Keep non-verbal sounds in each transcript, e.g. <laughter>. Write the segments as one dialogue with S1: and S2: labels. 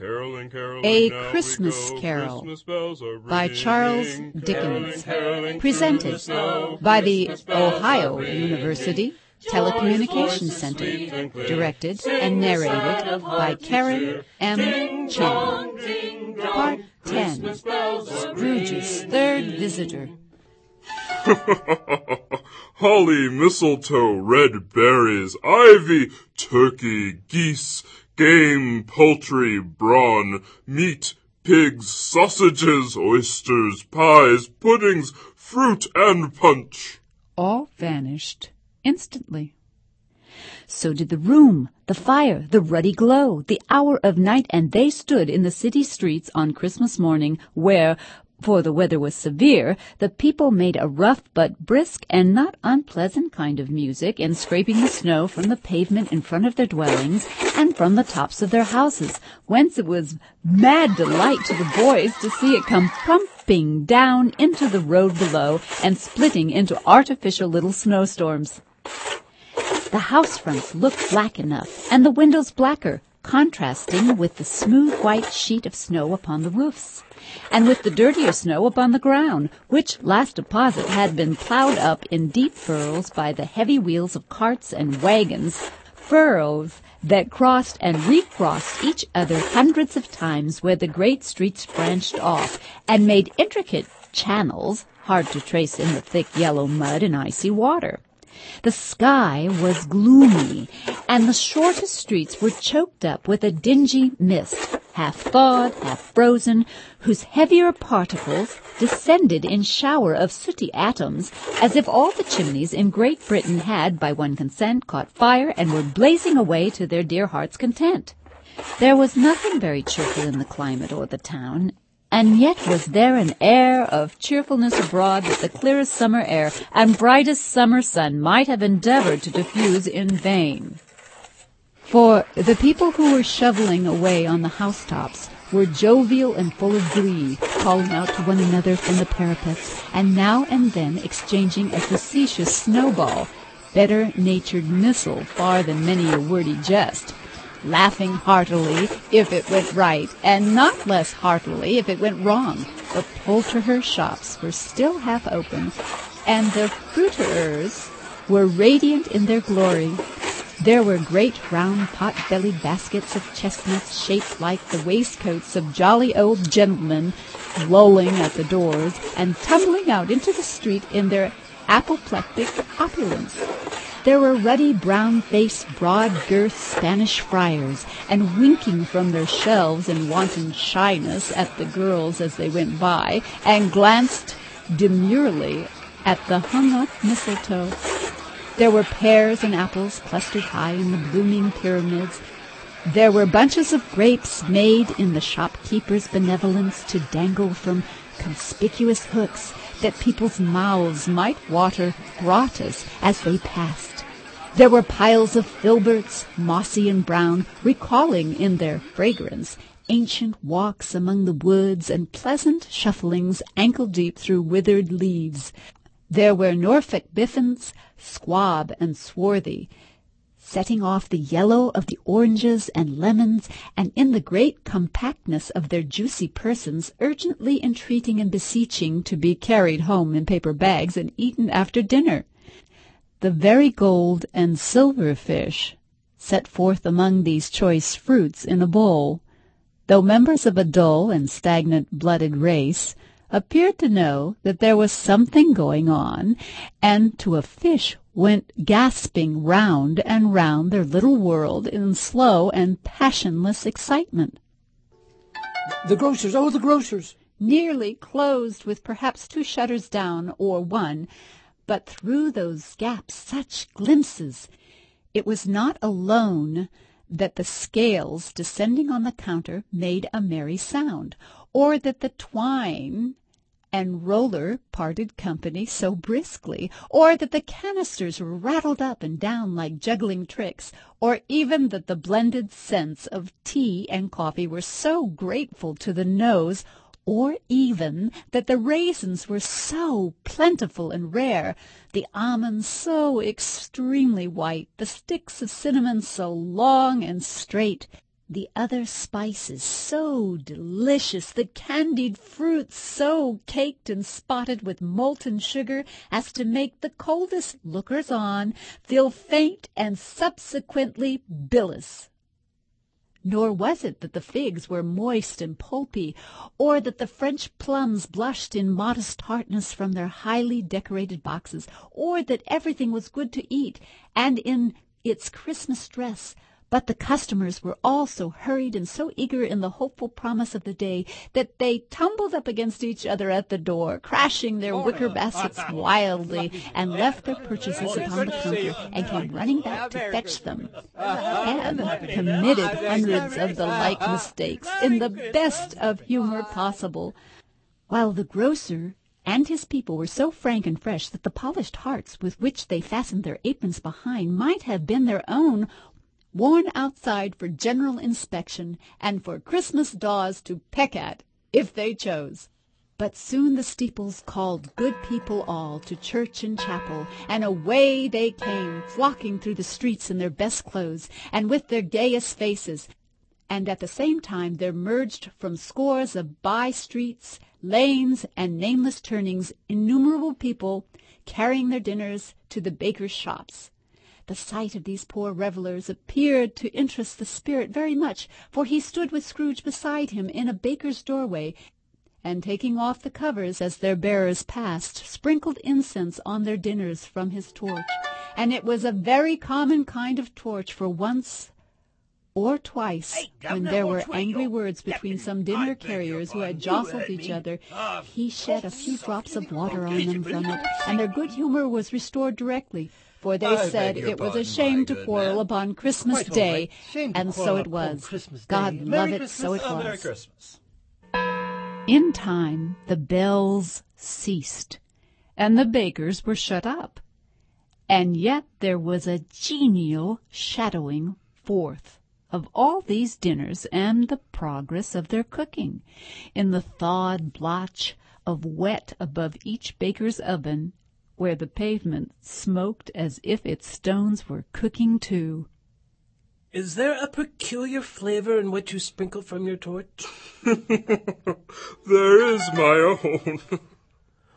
S1: A Christmas. Carol
S2: Christmas
S1: by. Charles Dickens. Presented
S2: snow.
S1: by the
S2: Christmas
S1: Ohio. University Telecommunications Center.
S2: and.
S1: Directed
S2: Sing
S1: and narrated by Karen. M.
S2: Ding ding.
S1: Part 10
S2: Christmas bells are
S1: Scrooge's. Third Visitor. <laughs>
S2: Holly, mistletoe, red berries, ivy, turkey, geese, game, poultry, brawn, meat, pigs, sausages, oysters, pies, puddings, fruit, and punch.
S1: all vanished instantly. So did the room, the fire, the ruddy glow, the hour of night, and they stood in the city streets on Christmas morning, where, for the weather was severe, the people made a rough but brisk and not unpleasant kind of music in scraping the snow from the pavement in front of their dwellings and from the tops of their houses, whence it was mad delight to the boys to see it come pumping down into the road below and splitting into artificial little snowstorms. The house fronts looked black enough, and the windows blacker, contrasting with the smooth white sheet of snow upon the roofs, and with the dirtier snow upon the ground, which last deposit had been plowed up in deep furrows by the heavy wheels of carts and wagons, furrows that crossed and recrossed each other hundreds of times where the great streets branched off and made intricate channels hard to trace in the thick yellow mud and icy water. The sky was gloomy, and the shortest streets were choked up with a dingy mist, half thawed, half frozen, whose heavier particles descended in shower of sooty atoms, as if all the chimneys in Great Britain had, by one consent, caught fire and were blazing away to their dear hearts' content. There was nothing very cheerful in the climate or the town, and yet was there an air of cheerfulness abroad that the clearest summer air and brightest summer sun might have endeavored to diffuse in vain. For the people who were shoveling away on the housetops were jovial and full of glee, calling out to one another from the parapets, and now and then exchanging a facetious snowball, better-natured missile far than many a wordy jest, laughing heartily if it went right, and not less heartily if it went wrong. The poulterers' shops were still half open, and the fruiterers were radiant in their glory. There were great round pot-bellied baskets of chestnuts shaped like the waistcoats of jolly old gentlemen lolling at the doors and tumbling out into the street in their apoplectic opulence. There were ruddy brown-faced, broad-girthed Spanish friars, and winking from their shelves in wanton shyness at the girls as they went by, and glanced demurely at the hung-up mistletoe. There were pears and apples clustered high in the blooming pyramids. There were bunches of grapes made in the shopkeeper's benevolence to dangle from conspicuous hooks that people's mouths might water gratis as they passed. There were piles of filberts, mossy and brown, recalling in their fragrance ancient walks among the woods and pleasant shufflings ankle-deep through withered leaves. There were Norfolk biffins, squab and swarthy, setting off the yellow of the oranges and lemons, and in the great compactness of their juicy persons urgently entreating and beseeching to be carried home in paper bags and eaten after dinner. The very gold and silver fish set forth among these choice fruits in a bowl, though members of a dull and stagnant-blooded race, appeared to know that there was something going on, and to a fish went gasping round and round their little world in slow and passionless excitement.
S3: The grocers, oh, the grocers.
S1: nearly closed with perhaps two shutters down or one, but through those gaps such glimpses. It was not alone that the scales descending on the counter made a merry sound, or that the twine and roller parted company so briskly, or that the canisters were rattled up and down like juggling tricks, or even that the blended scents of tea and coffee were so grateful to the nose, or even that the raisins were so plentiful and rare, the almonds so extremely white, the sticks of cinnamon so long and straight, the other spices so delicious, the candied fruits so caked and spotted with molten sugar as to make the coldest lookers on feel faint and subsequently bilious. Nor was it that the figs were moist and pulpy, or that the French plums blushed in modest tartness from their highly decorated boxes, or that everything was good to eat and in its Christmas dress, but the customers were all so hurried and so eager in the hopeful promise of the day that they tumbled up against each other at the door, crashing their wicker baskets <laughs> wildly, and left their purchases upon the counter and came running back to fetch them, and <laughs> committed hundreds of the like mistakes in the best of humor possible, while the grocer and his people were so frank and fresh that the polished hearts with which they fastened their aprons behind might have been their own worn outside for general inspection and for Christmas daws to peck at, if they chose. But soon the steeples called good people all to church and chapel, and away they came, flocking through the streets in their best clothes and with their gayest faces, and at the same time there merged from scores of by streets, lanes, and nameless turnings innumerable people carrying their dinners to the bakers' shops. The sight of these poor revellers appeared to interest the spirit very much, for he stood with Scrooge beside him in a baker's doorway, and taking off the covers as their bearers passed, sprinkled incense on their dinners from his torch. And it was a very common kind of torch, for once or twice,
S4: Hey,
S1: when there were angry words between some dinner carriers who had jostled each other,
S4: uh,
S1: he shed a few drops of water on them from it, and their good humor was restored directly, for they
S4: I
S1: said it was a shame to quarrel
S4: man.
S1: upon Christmas
S4: Quite
S1: Day,
S4: right.
S1: And so it was.
S4: Christmas Day.
S1: God
S4: Merry
S1: love it,
S4: Christmas.
S1: so it
S4: Oh, Merry
S1: was.
S4: Christmas.
S1: In time, the bells ceased, and the bakers were shut up. And yet there was a genial shadowing forth of all these dinners and the progress of their cooking, in the thawed blotch of wet above each baker's oven, where the pavement smoked as if its stones were cooking too.
S5: Is there a peculiar flavor in what you sprinkle from your torch? <laughs>
S2: There is my own. <laughs>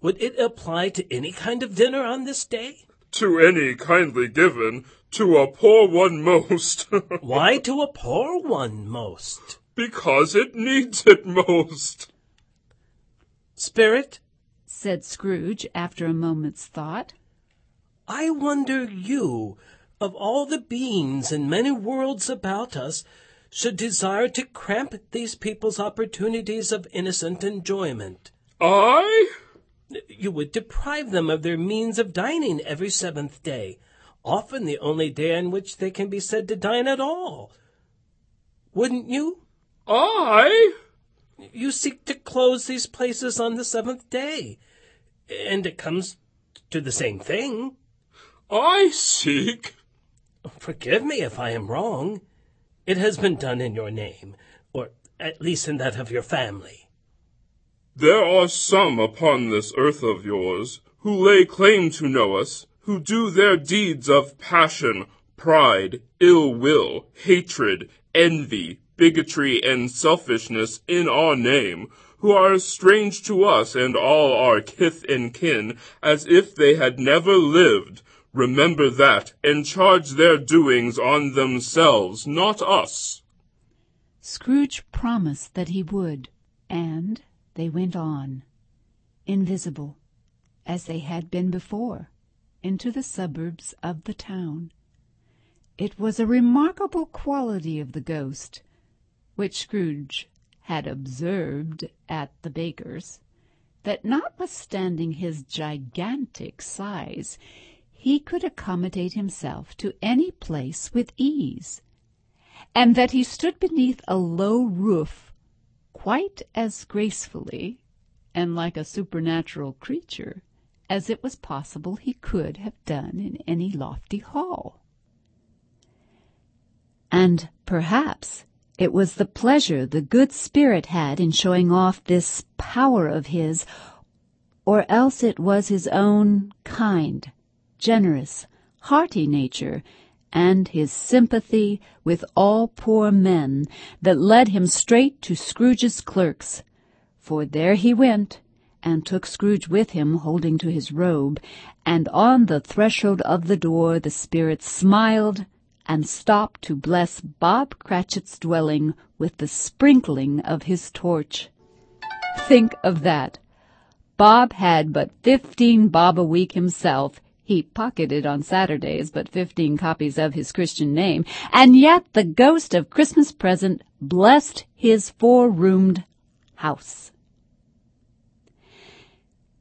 S5: Would it apply to any kind of dinner on this day?
S2: to any kindly given, to a poor one most. <laughs>
S5: Why to a poor one most?
S2: because it needs it most.
S5: Spirit,
S1: said Scrooge after a moment's thought.
S5: I wonder you, of all the beings in many worlds about us, should desire to cramp these people's opportunities of innocent enjoyment.
S2: I?
S5: You would deprive them of their means of dining every seventh day, often the only day on which they can be said to dine at all. Wouldn't you?
S2: I?
S5: You seek to close these places on the seventh day, and it comes to the same thing.
S2: I seek.
S5: Forgive me if I am wrong. It has been done in your name, or at least in that of your family.
S2: There are some upon this earth of yours who lay claim to know us, who do their deeds of passion, pride, ill will, hatred, envy, bigotry, and selfishness in our name, who are strange to us and all our kith and kin as if they had never lived. Remember that, and charge their doings on themselves, not us.
S1: Scrooge promised that he would, and they went on, invisible, as they had been before, into the suburbs of the town. It was a remarkable quality of the ghost, which Scrooge had observed at the baker's, that notwithstanding his gigantic size, he could accommodate himself to any place with ease, and that he stood beneath a low roof quite as gracefully and like a supernatural creature as it was possible he could have done in any lofty hall. And perhaps it was the pleasure the good spirit had in showing off this power of his, or else it was his own kind, generous, hearty nature and his sympathy with all poor men that led him straight to Scrooge's clerks. For there he went, and took Scrooge with him, holding to his robe, and on the threshold of the door the spirit smiled and stopped to bless Bob Cratchit's dwelling with the sprinkling of his torch. Think of that! Bob had but fifteen bob a week himself. He pocketed on Saturdays but fifteen copies of his Christian name, and yet the ghost of Christmas present blessed his four-roomed house.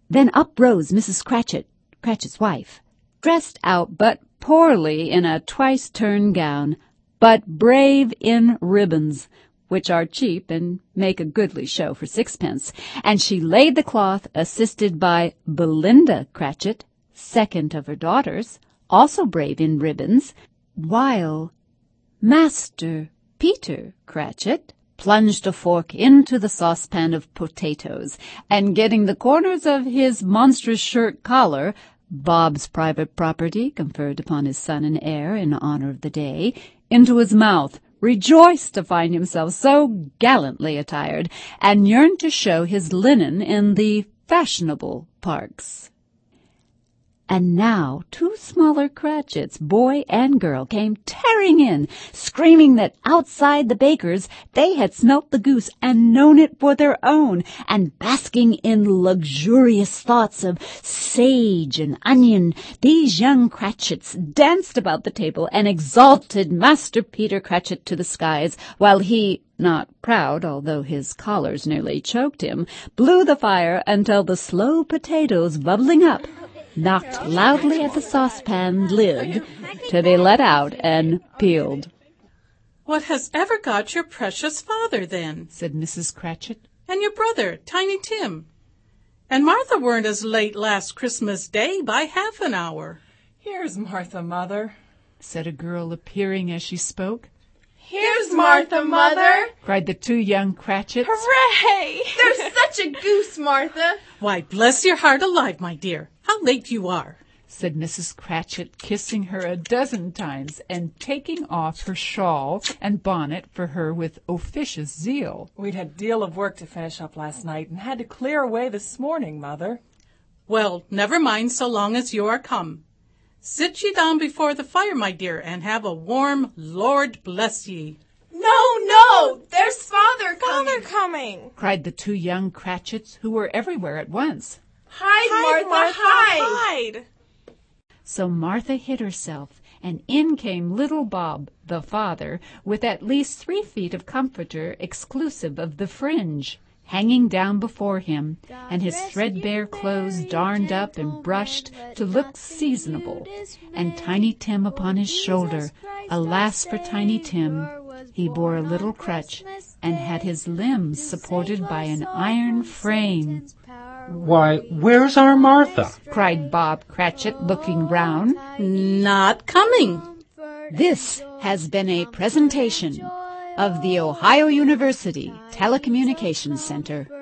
S1: Then up rose Mrs. Cratchit, Cratchit's wife, dressed out but poorly in a twice-turned gown, but brave in ribbons, which are cheap and make a goodly show for sixpence, and she laid the cloth, assisted by Belinda Cratchit, second of her daughters, also brave in ribbons, while Master Peter Cratchit plunged a fork into the saucepan of potatoes, and getting the corners of his monstrous shirt collar, Bob's private property conferred upon his son and heir in honor of the day, into his mouth, rejoiced to find himself so gallantly attired, and yearned to show his linen in the fashionable parks. And now two smaller Cratchits, boy and girl, came tearing in, screaming that outside the baker's they had smelt the goose and known it for their own, and basking in luxurious thoughts of sage and onion, these young Cratchits danced about the table and exalted Master Peter Cratchit to the skies, while he, not proud, although his collars nearly choked him, blew the fire until the slow potatoes bubbling up knocked loudly at the saucepan lid to be let out and peeled.
S4: What has ever got your precious father, then?
S1: said Mrs. Cratchit.
S4: And your brother, Tiny Tim? And Martha weren't as late last Christmas Day by half an hour.
S6: Here's Martha, Mother,
S1: said a girl appearing as she spoke.
S7: Here's Martha, Mother!
S1: cried the two young Cratchits.
S7: Hooray! <laughs> There's such a goose, Martha!
S4: Why, bless your heart alive, my dear. How late you are!
S1: said Mrs. Cratchit, kissing her a dozen times and taking off her shawl and bonnet for her with officious zeal.
S6: We'd had a deal of work to finish up last night and had to clear away this morning, Mother.
S4: Well, never mind so long as you are come. Sit ye down before the fire, my dear, and have a warm Lord bless ye.
S7: No, no! There's father coming!
S6: Father coming!
S1: cried the two young Cratchits, who were everywhere at once.
S7: Hide,
S6: hide
S7: Martha,
S6: Martha,
S7: hide.
S6: hide!
S1: So Martha hid herself, and in came little Bob, the father, with at least three feet of comforter exclusive of the fringe, hanging down before him, and his threadbare clothes darned up and brushed to look seasonable, and Tiny Tim upon his shoulder. Alas for Tiny Tim! He bore a little crutch, and had his limbs supported by an iron frame.
S8: Why, where's our Martha?
S1: cried Bob Cratchit, looking round.
S4: Not coming.
S1: This has been a presentation of the Ohio University Telecommunications Center.